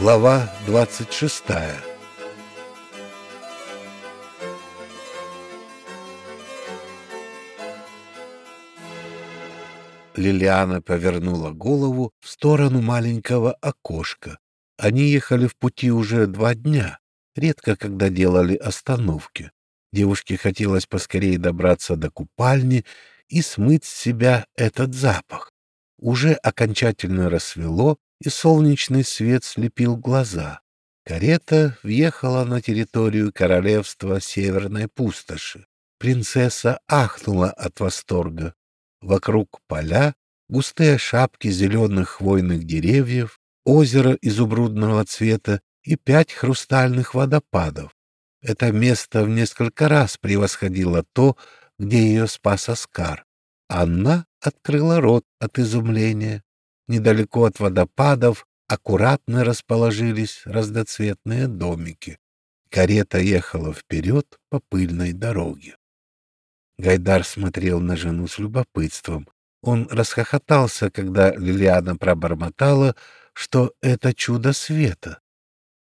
Глава 26 Лилиана повернула голову в сторону маленького окошка. Они ехали в пути уже два дня, редко когда делали остановки. Девушке хотелось поскорее добраться до купальни и смыть с себя этот запах. Уже окончательно рассвело, и солнечный свет слепил глаза. Карета въехала на территорию королевства Северной Пустоши. Принцесса ахнула от восторга. Вокруг поля, густые шапки зеленых хвойных деревьев, озеро изумрудного цвета и пять хрустальных водопадов. Это место в несколько раз превосходило то, где ее спас Оскар. Анна открыла рот от изумления. Недалеко от водопадов аккуратно расположились разноцветные домики. Карета ехала вперед по пыльной дороге. Гайдар смотрел на жену с любопытством. Он расхохотался, когда Лилиана пробормотала, что это чудо света.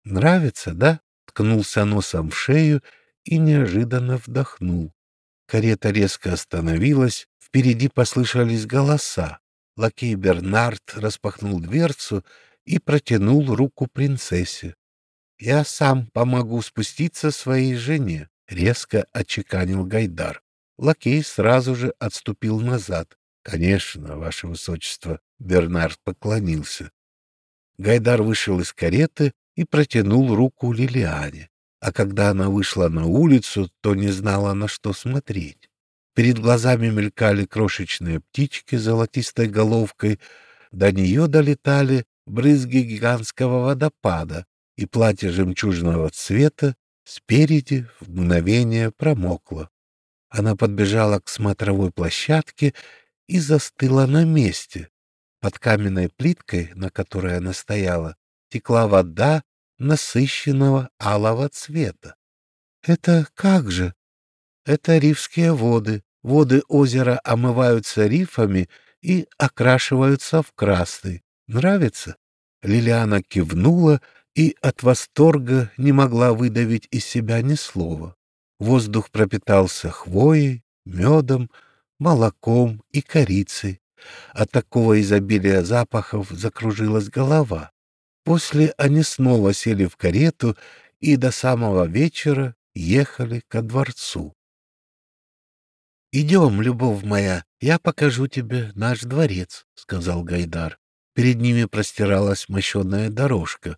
«Нравится, да?» — ткнулся носом в шею и неожиданно вдохнул. Карета резко остановилась, впереди послышались голоса. Лакей Бернард распахнул дверцу и протянул руку принцессе. — Я сам помогу спуститься своей жене, — резко отчеканил Гайдар. Лакей сразу же отступил назад. — Конечно, ваше высочество, — Бернард поклонился. Гайдар вышел из кареты и протянул руку Лилиане а когда она вышла на улицу, то не знала, на что смотреть. Перед глазами мелькали крошечные птички с золотистой головкой, до нее долетали брызги гигантского водопада, и платье жемчужного цвета спереди в мгновение промокло. Она подбежала к смотровой площадке и застыла на месте. Под каменной плиткой, на которой она стояла, текла вода насыщенного алого цвета. Это как же? Это рифские воды. Воды озера омываются рифами и окрашиваются в красный. Нравится? Лилиана кивнула и от восторга не могла выдавить из себя ни слова. Воздух пропитался хвоей, медом, молоком и корицей. От такого изобилия запахов закружилась голова. После они снова сели в карету и до самого вечера ехали ко дворцу. «Идем, любовь моя, я покажу тебе наш дворец», — сказал Гайдар. Перед ними простиралась мощенная дорожка.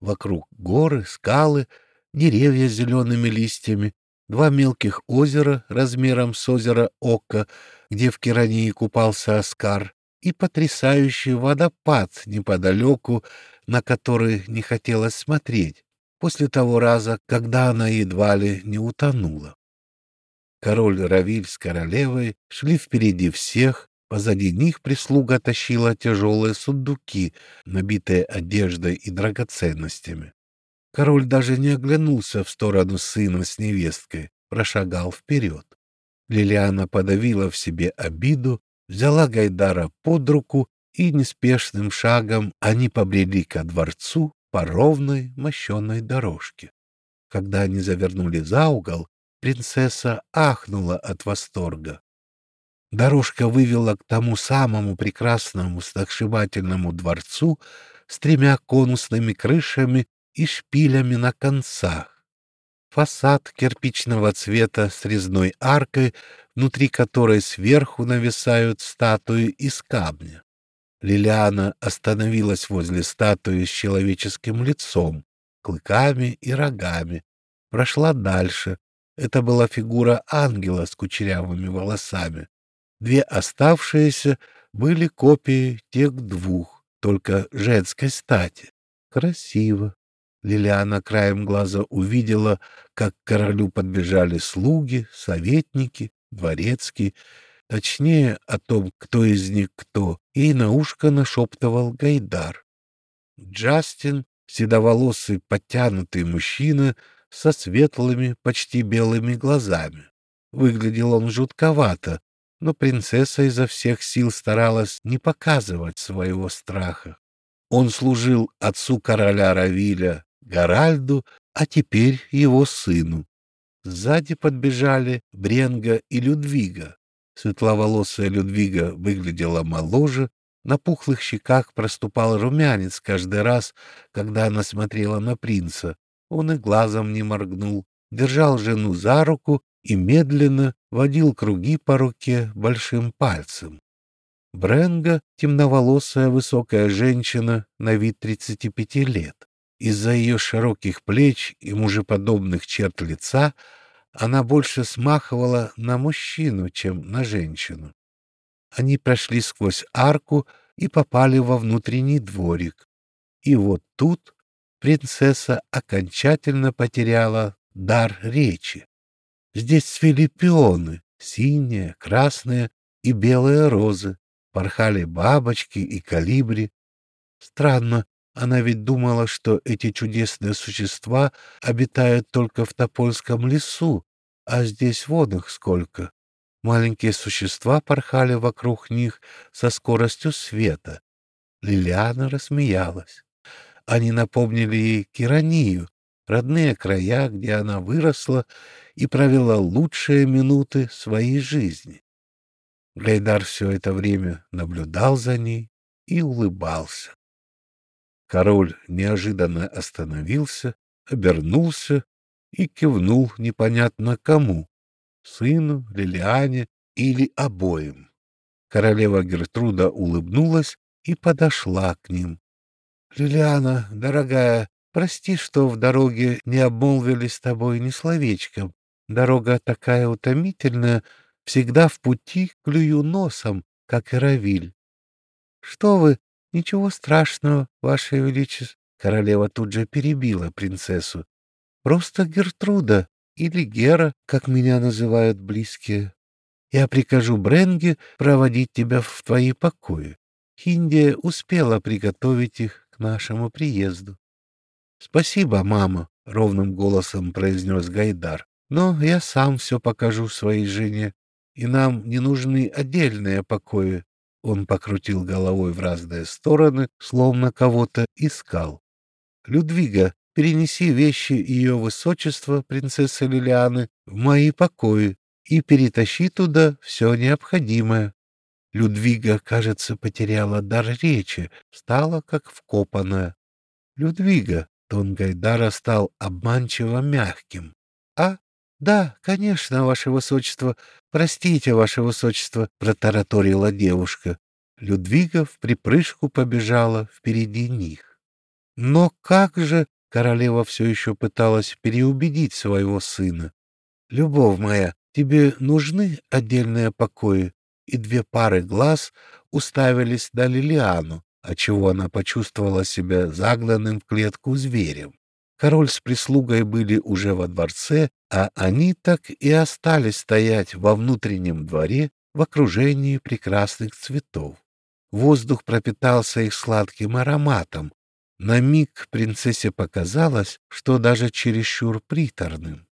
Вокруг горы, скалы, деревья с зелеными листьями, два мелких озера размером с озеро Ока, где в Керании купался Оскар, и потрясающий водопад неподалеку, на который не хотелось смотреть, после того раза, когда она едва ли не утонула. Король Равиль с королевой шли впереди всех, позади них прислуга тащила тяжелые сундуки, набитые одеждой и драгоценностями. Король даже не оглянулся в сторону сына с невесткой, прошагал вперед. Лилиана подавила в себе обиду взяла Гайдара под руку, и неспешным шагом они побрели ко дворцу по ровной мощенной дорожке. Когда они завернули за угол, принцесса ахнула от восторга. Дорожка вывела к тому самому прекрасному сногсшибательному дворцу с тремя конусными крышами и шпилями на концах. Фасад кирпичного цвета с резной аркой, внутри которой сверху нависают статуи из камня. Лилиана остановилась возле статуи с человеческим лицом, клыками и рогами. Прошла дальше. Это была фигура ангела с кучерявыми волосами. Две оставшиеся были копией тех двух, только женской стати. Красиво. Лилиана краем глаза увидела, как к королю подбежали слуги, советники, дворецкие, точнее о том, кто из них кто, и на ушко нашептывал Гайдар. Джастин, седоволосый, подтянутый мужчина со светлыми, почти белыми глазами. Выглядел он жутковато, но принцесса изо всех сил старалась не показывать своего страха. Он служил отцу короля Равиля Гаральду, а теперь его сыну. Сзади подбежали Бренга и Людвига. Светловолосая Людвига выглядела моложе, на пухлых щеках проступал румянец каждый раз, когда она смотрела на принца. Он и глазом не моргнул, держал жену за руку и медленно водил круги по руке большим пальцем. Бренга — темноволосая высокая женщина на вид 35 лет. Из-за ее широких плеч и мужеподобных черт лица она больше смахивала на мужчину, чем на женщину. Они прошли сквозь арку и попали во внутренний дворик. И вот тут принцесса окончательно потеряла дар речи. Здесь цвели пионы, синие, красные и белые розы, порхали бабочки и калибри. Странно, она ведь думала, что эти чудесные существа обитают только в Топольском лесу, а здесь вон их сколько. Маленькие существа порхали вокруг них со скоростью света. Лилиана рассмеялась. Они напомнили ей Киранию, родные края, где она выросла и провела лучшие минуты своей жизни. Гайдар все это время наблюдал за ней и улыбался. Король неожиданно остановился, обернулся и кивнул непонятно кому сыну, Лилиане или обоим. Королева Гертруда улыбнулась и подошла к ним. — Лилиана, дорогая, прости, что в дороге не обмолвились с тобой ни словечком. Дорога такая утомительная, всегда в пути клюю носом, как и Равиль. — Что вы, ничего страшного, ваше величество. Королева тут же перебила принцессу. — Просто Гертруда или Гера, как меня называют близкие. Я прикажу Бренге проводить тебя в твои покои. Хиндия успела приготовить их к нашему приезду. — Спасибо, мама, — ровным голосом произнес Гайдар. — Но я сам все покажу своей жене, и нам не нужны отдельные покои. Он покрутил головой в разные стороны, словно кого-то искал. — Людвига, перенеси вещи ее высочества, принцессы Лилианы, в мои покои и перетащи туда все необходимое. Людвига, кажется, потеряла дар речи, стала как вкопанная. Людвига, тон Гайдара стал обманчиво мягким. — А, да, конечно, ваше высочество, простите, ваше высочество, — протараторила девушка. Людвига в припрыжку побежала впереди них. Но как же Королева все еще пыталась переубедить своего сына. «Любовь моя, тебе нужны отдельные покои?» И две пары глаз уставились на Лилиану, отчего она почувствовала себя загнанным в клетку зверем. Король с прислугой были уже во дворце, а они так и остались стоять во внутреннем дворе в окружении прекрасных цветов. Воздух пропитался их сладким ароматом, на миг принцессе показалось, что даже чересчур приторным.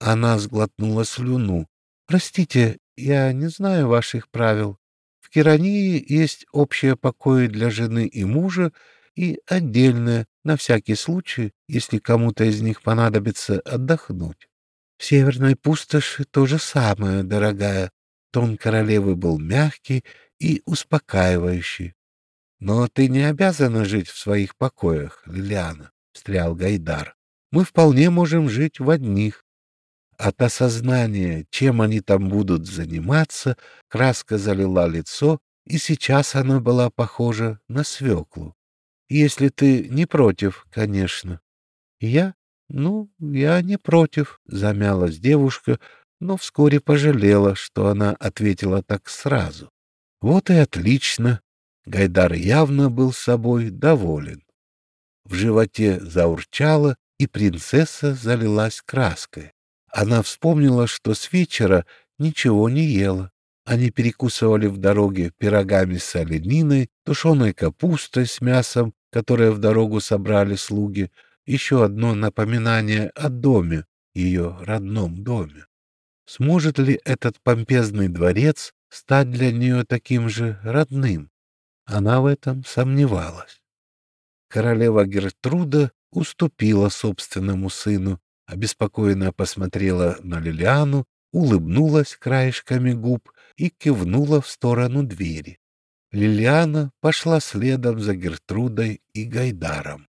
Она сглотнула слюну. «Простите, я не знаю ваших правил. В Кирании есть общие покои для жены и мужа и отдельные, на всякий случай, если кому-то из них понадобится отдохнуть. В Северной пустоши то же самое, дорогая. Тон королевы был мягкий и успокаивающий. Но ты не обязана жить в своих покоях, Лилиана, — встрял Гайдар. Мы вполне можем жить в одних. От осознания, чем они там будут заниматься, краска залила лицо, и сейчас она была похожа на свеклу. Если ты не против, конечно. Я? Ну, я не против, — замялась девушка, но вскоре пожалела, что она ответила так сразу. Вот и отлично, Гайдар явно был собой доволен. В животе заурчало, и принцесса залилась краской. Она вспомнила, что с вечера ничего не ела. Они перекусывали в дороге пирогами с олениной, тушеной капустой с мясом, которое в дорогу собрали слуги, еще одно напоминание о доме, ее родном доме. Сможет ли этот помпезный дворец стать для нее таким же родным? Она в этом сомневалась. Королева Гертруда уступила собственному сыну, обеспокоенно посмотрела на Лилиану, улыбнулась краешками губ и кивнула в сторону двери. Лилиана пошла следом за Гертрудой и Гайдаром.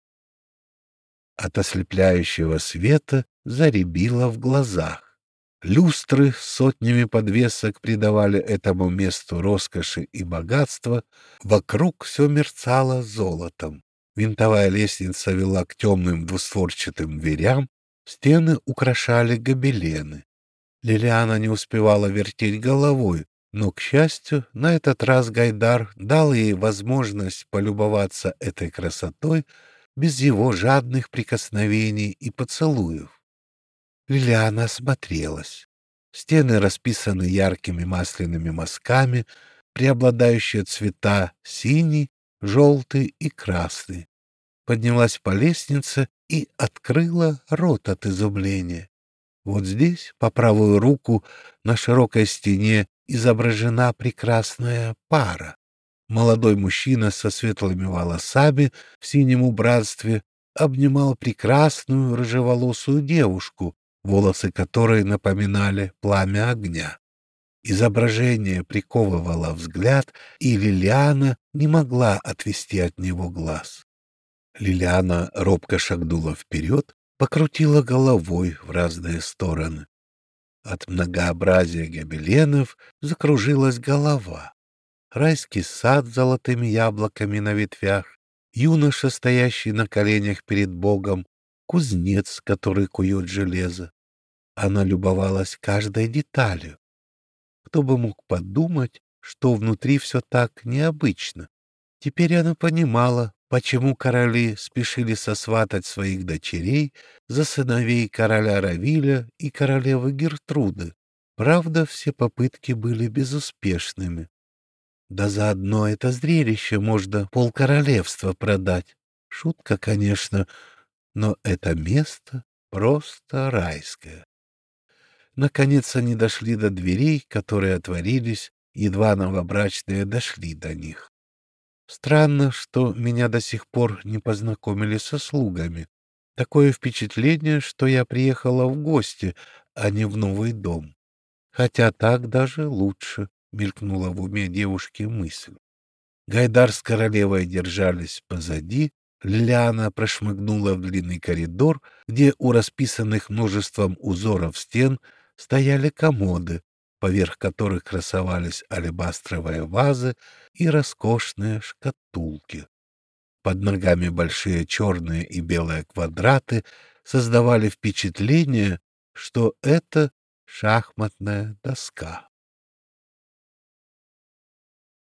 От ослепляющего света заребило в глазах. Люстры сотнями подвесок придавали этому месту роскоши и богатства, вокруг все мерцало золотом. Винтовая лестница вела к темным двустворчатым дверям, стены украшали гобелены. Лилиана не успевала вертеть головой, но, к счастью, на этот раз Гайдар дал ей возможность полюбоваться этой красотой без его жадных прикосновений и поцелуев. Лилиана осмотрелась. Стены расписаны яркими масляными мазками, преобладающие цвета синий, желтый и красный. Поднялась по лестнице и открыла рот от изумления. Вот здесь, по правую руку, на широкой стене изображена прекрасная пара. Молодой мужчина со светлыми волосами в синем убранстве обнимал прекрасную рыжеволосую девушку, волосы которой напоминали пламя огня. Изображение приковывало взгляд, и Лилиана не могла отвести от него глаз. Лилиана робко шагнула вперед, покрутила головой в разные стороны. От многообразия гобеленов закружилась голова. Райский сад с золотыми яблоками на ветвях, юноша, стоящий на коленях перед Богом, кузнец, который кует железо. Она любовалась каждой деталью. Кто бы мог подумать, что внутри все так необычно. Теперь она понимала, почему короли спешили сосватать своих дочерей за сыновей короля Равиля и королевы Гертруды. Правда, все попытки были безуспешными. Да за одно это зрелище можно полкоролевства продать. Шутка, конечно, но это место просто райское. Наконец они дошли до дверей, которые отворились, едва новобрачные дошли до них. Странно, что меня до сих пор не познакомили со слугами. Такое впечатление, что я приехала в гости, а не в новый дом. Хотя так даже лучше, — мелькнула в уме девушки мысль. Гайдар с королевой держались позади, Лилиана прошмыгнула в длинный коридор, где у расписанных множеством узоров стен стояли комоды, поверх которых красовались алебастровые вазы и роскошные шкатулки. Под ногами большие черные и белые квадраты создавали впечатление, что это шахматная доска.